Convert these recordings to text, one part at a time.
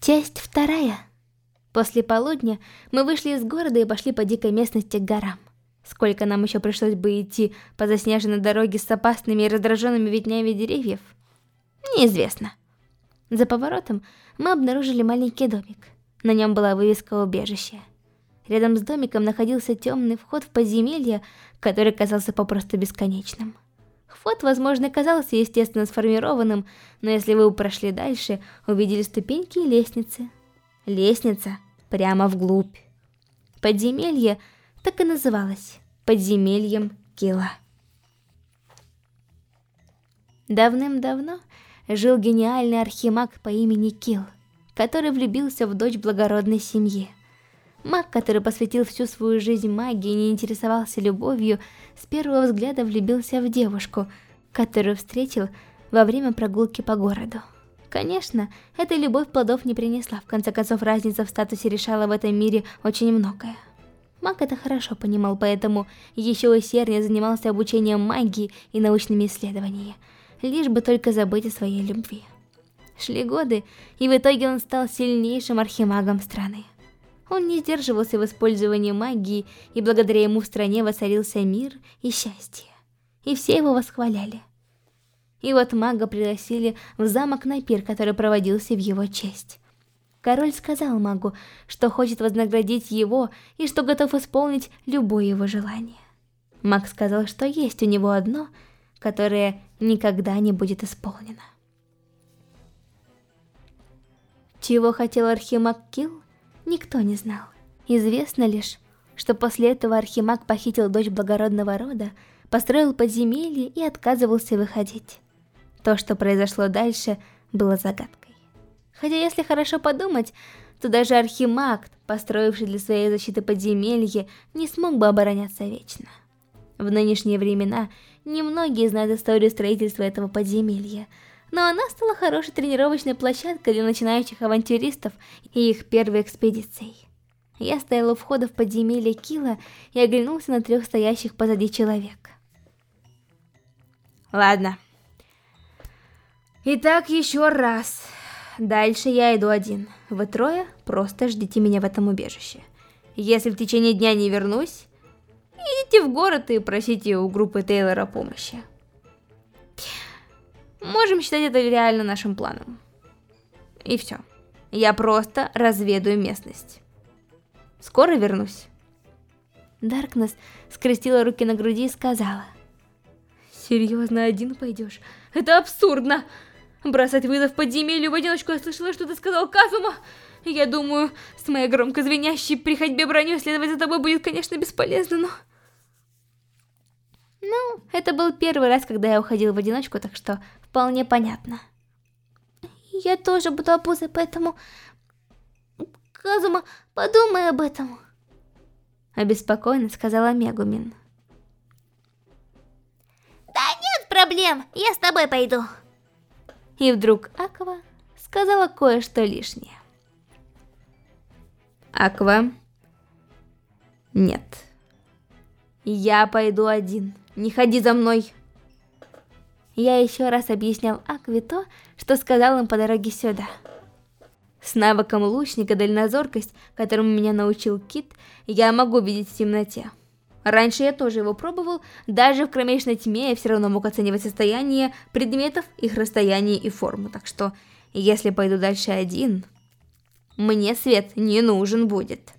Часть вторая. После полудня мы вышли из города и пошли по дикой местности к горам. Сколько нам еще пришлось бы идти по заснеженной дороге с опасными и раздраженными ветнями деревьев, неизвестно. За поворотом мы обнаружили маленький домик. На нем была вывеска убежища. Рядом с домиком находился темный вход в подземелье, который казался попросту бесконечным. Вход, возможно, казался естественно сформированным, но если вы прошли дальше, увидели ступеньки и лестницы. Лестница прямо вглубь. Подземелье так и называлось подземельем Кила. Давным-давно жил гениальный архимаг по имени Кил, который влюбился в дочь благородной семьи. Маг, который посвятил всю свою жизнь магии и не интересовался любовью, с первого взгляда влюбился в девушку, которую встретил во время прогулки по городу. Конечно, эта любовь плодов не принесла, в конце концов разница в статусе решала в этом мире очень многое. Маг это хорошо понимал, поэтому еще усерднее занимался обучением магии и научными исследованиями, лишь бы только забыть о своей любви. Шли годы, и в итоге он стал сильнейшим архимагом страны. Он не сдерживался в использовании магии, и благодаря ему в стране воцарился мир и счастье. И все его восхваляли. И вот мага пригласили в замок на пир, который проводился в его честь. Король сказал магу, что хочет вознаградить его и что готов исполнить любое его желание. Маг сказал, что есть у него одно, которое никогда не будет исполнено. Чего хотел Архимаг Килл, никто не знал. Известно лишь, что после этого Архимаг похитил дочь благородного рода, построил подземелье и отказывался выходить. То, что произошло дальше, было загадкой. Хотя если хорошо подумать, то даже Архимаг, построивший для своей защиты подземелье, не смог бы обороняться вечно. В нынешние времена немногие знают историю строительства этого подземелья, но она стала хорошей тренировочной площадкой для начинающих авантюристов и их первой экспедицией. Я стояла у входа в подземелье Кила и оглянулся на трех стоящих позади человек. Ладно. Итак, еще раз. Дальше я иду один. Вы трое просто ждите меня в этом убежище. Если в течение дня не вернусь, идите в город и просите у группы Тейлора помощи. Можем считать это реально нашим планом. И все. Я просто разведаю местность. Скоро вернусь. Даркнесс скрестила руки на груди и сказала. Серьезно, один пойдешь? Это абсурдно! Бросать вызов подземелью в одиночку я слышала, что ты сказал Казума. Я думаю, с моей громко звенящей при ходьбе броней следовать за тобой будет, конечно, бесполезно, но... Ну, это был первый раз, когда я уходила в одиночку, так что вполне понятно. Я тоже буду обузой, поэтому... Казума, подумай об этом. Обеспокоенно сказала Мегумин. Да нет проблем, я с тобой пойду. И вдруг Аква сказала кое-что лишнее. Аква... Нет. Я пойду один. Не ходи за мной. Я еще раз объяснял Акве то, что сказал им по дороге сюда. С навыком лучника дальнозоркость, которому меня научил Кит, я могу видеть в темноте. Раньше я тоже его пробовал, даже в кромешной тьме я все равно мог оценивать состояние предметов, их расстояние и форму, так что если пойду дальше один, мне свет не нужен будет.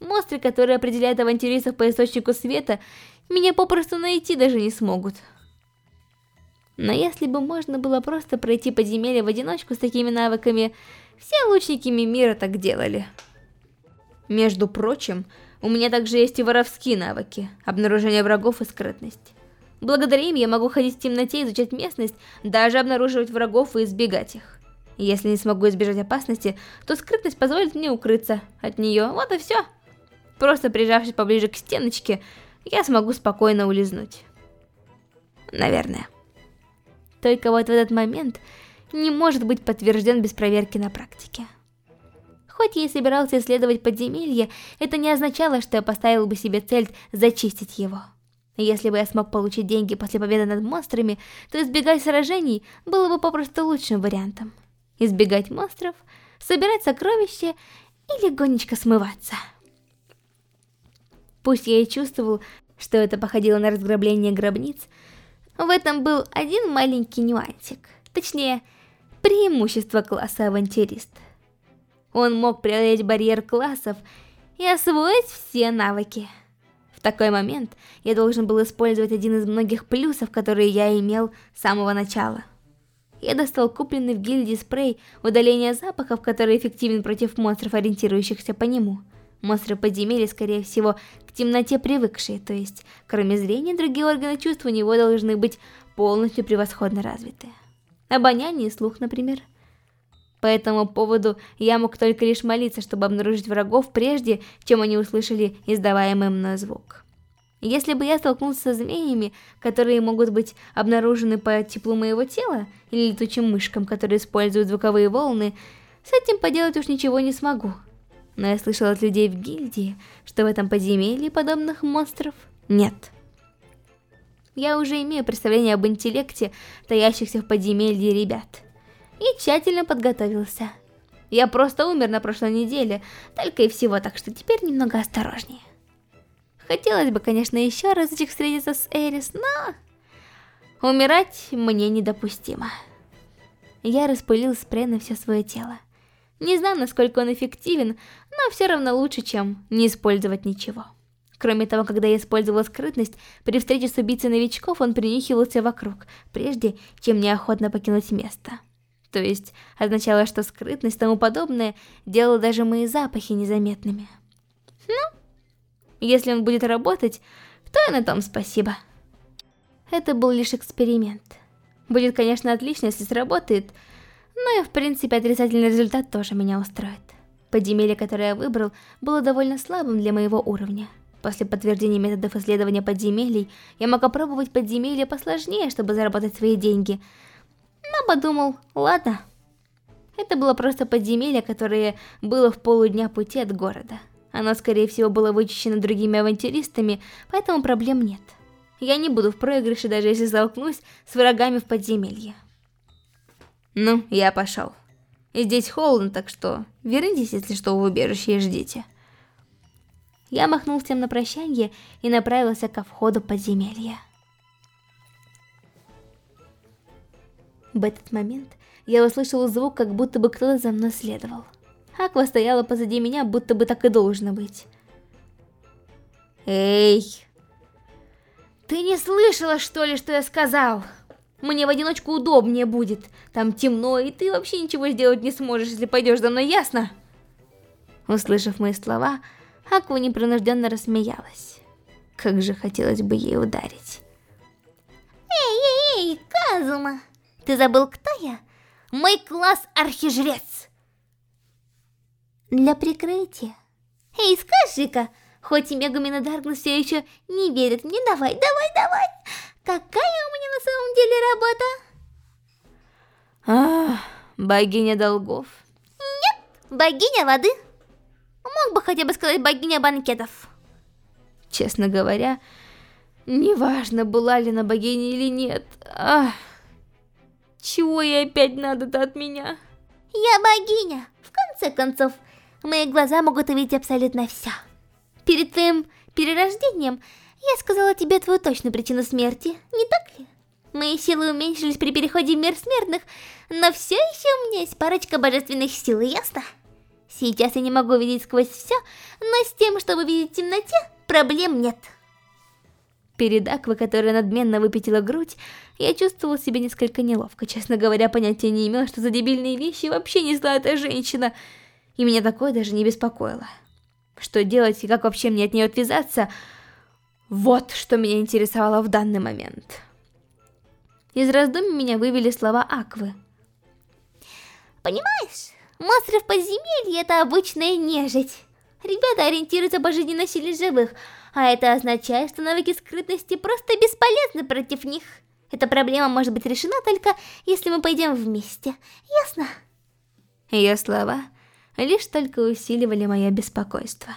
Монстры, которые определяют авантюристов по источнику света, меня попросту найти даже не смогут. Но если бы можно было просто пройти подземелье в одиночку с такими навыками, все лучники мира так делали. Между прочим, у меня также есть и воровские навыки, обнаружение врагов и скрытность. Благодаря им я могу ходить в темноте, изучать местность, даже обнаруживать врагов и избегать их. Если не смогу избежать опасности, то скрытность позволит мне укрыться от нее, вот и все. Просто прижавшись поближе к стеночке, я смогу спокойно улизнуть. Наверное. Только вот в этот момент не может быть подтвержден без проверки на практике. Хоть я и собирался исследовать подземелье, это не означало, что я поставил бы себе цель зачистить его. Если бы я смог получить деньги после победы над монстрами, то избегать сражений было бы попросту лучшим вариантом. избегать монстров, собирать сокровища и легонечко смываться. Пусть я и чувствовал, что это походило на разграбление гробниц, в этом был один маленький нюансик, точнее, преимущество класса авантюрист. Он мог преодолеть барьер классов и освоить все навыки. В такой момент я должен был использовать один из многих плюсов, которые я имел с самого начала. Я достал купленный в гильдии спрей удаления запахов, который эффективен против монстров, ориентирующихся по нему. Монстры подземелья, скорее всего, к темноте привыкшие, то есть, кроме зрения, другие органы чувств у него должны быть полностью превосходно развиты. Обоняние и слух, например. По этому поводу я мог только лишь молиться, чтобы обнаружить врагов прежде, чем они услышали издаваемый мной звук. Если бы я столкнулся со змеями, которые могут быть обнаружены по теплу моего тела, или летучим мышкам, которые используют звуковые волны, с этим поделать уж ничего не смогу. Но я слышал от людей в гильдии, что в этом подземелье подобных монстров нет. Я уже имею представление об интеллекте, таящихся в подземелье ребят и тщательно подготовился. Я просто умер на прошлой неделе, только и всего, так что теперь немного осторожнее. Хотелось бы, конечно, еще разочек встретиться с Эрис, но... Умирать мне недопустимо. Я распылил спрей на все свое тело. Не знаю, насколько он эффективен, но все равно лучше, чем не использовать ничего. Кроме того, когда я использовала скрытность, при встрече с убийцей новичков он принюхивался вокруг, прежде чем неохотно покинуть место то есть означало, что скрытность и тому подобное делало даже мои запахи незаметными. Ну, если он будет работать, то и на том спасибо. Это был лишь эксперимент. Будет, конечно, отлично, если сработает, но и в принципе отрицательный результат тоже меня устроит. Подземелье, которое я выбрал, было довольно слабым для моего уровня. После подтверждения методов исследования подземелий, я мог опробовать подземелье посложнее, чтобы заработать свои деньги – но подумал, ладно. Это было просто подземелье, которое было в полудня пути от города. Оно, скорее всего, было вычищено другими авантюристами, поэтому проблем нет. Я не буду в проигрыше, даже если столкнусь с врагами в подземелье. Ну, я пошел. Здесь холодно, так что вернитесь, если что, в убежище и ждите. Я махнул всем на прощание и направился ко входу подземелья. В этот момент я услышала звук, как будто бы кто-то за мной следовал. Аква стояла позади меня, будто бы так и должно быть. Эй! Ты не слышала, что ли, что я сказал? Мне в одиночку удобнее будет. Там темно, и ты вообще ничего сделать не сможешь, если пойдешь за мной, ясно? Услышав мои слова, Аква непринужденно рассмеялась. Как же хотелось бы ей ударить. Эй-эй-эй, Казума! Ты забыл, кто я? Мой класс архижрец. Для прикрытия. Эй, скажи-ка, хоть и Мегумина Даркнесс все еще не верит мне, давай, давай, давай. Какая у меня на самом деле работа? Ах, богиня долгов. Нет, богиня воды. Мог бы хотя бы сказать богиня банкетов. Честно говоря, неважно, была ли на богине или нет. Ах. Чего ей опять надо-то от меня? Я богиня. В конце концов, мои глаза могут увидеть абсолютно все. Перед твоим перерождением я сказала тебе твою точную причину смерти, не так ли? Мои силы уменьшились при переходе в мир смертных, но все еще у меня есть парочка божественных сил, ясно? Сейчас я не могу видеть сквозь все, но с тем, чтобы видеть в темноте, проблем нет. Перед Аквой, которая надменно выпятила грудь, я чувствовала себя несколько неловко. Честно говоря, понятия не имела, что за дебильные вещи вообще несла эта женщина. И меня такое даже не беспокоило. Что делать и как вообще мне от нее отвязаться, вот что меня интересовало в данный момент. Из раздумий меня вывели слова Аквы. Понимаешь, монстры в подземелье это обычная нежить. Ребята ориентируются по жизненной силе живых, а это означает, что навыки скрытности просто бесполезны против них. Эта проблема может быть решена только, если мы пойдем вместе. Ясно? Ее слова лишь только усиливали мое беспокойство.